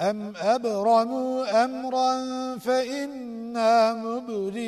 أم أبرموا أمرا فإنا مبرمون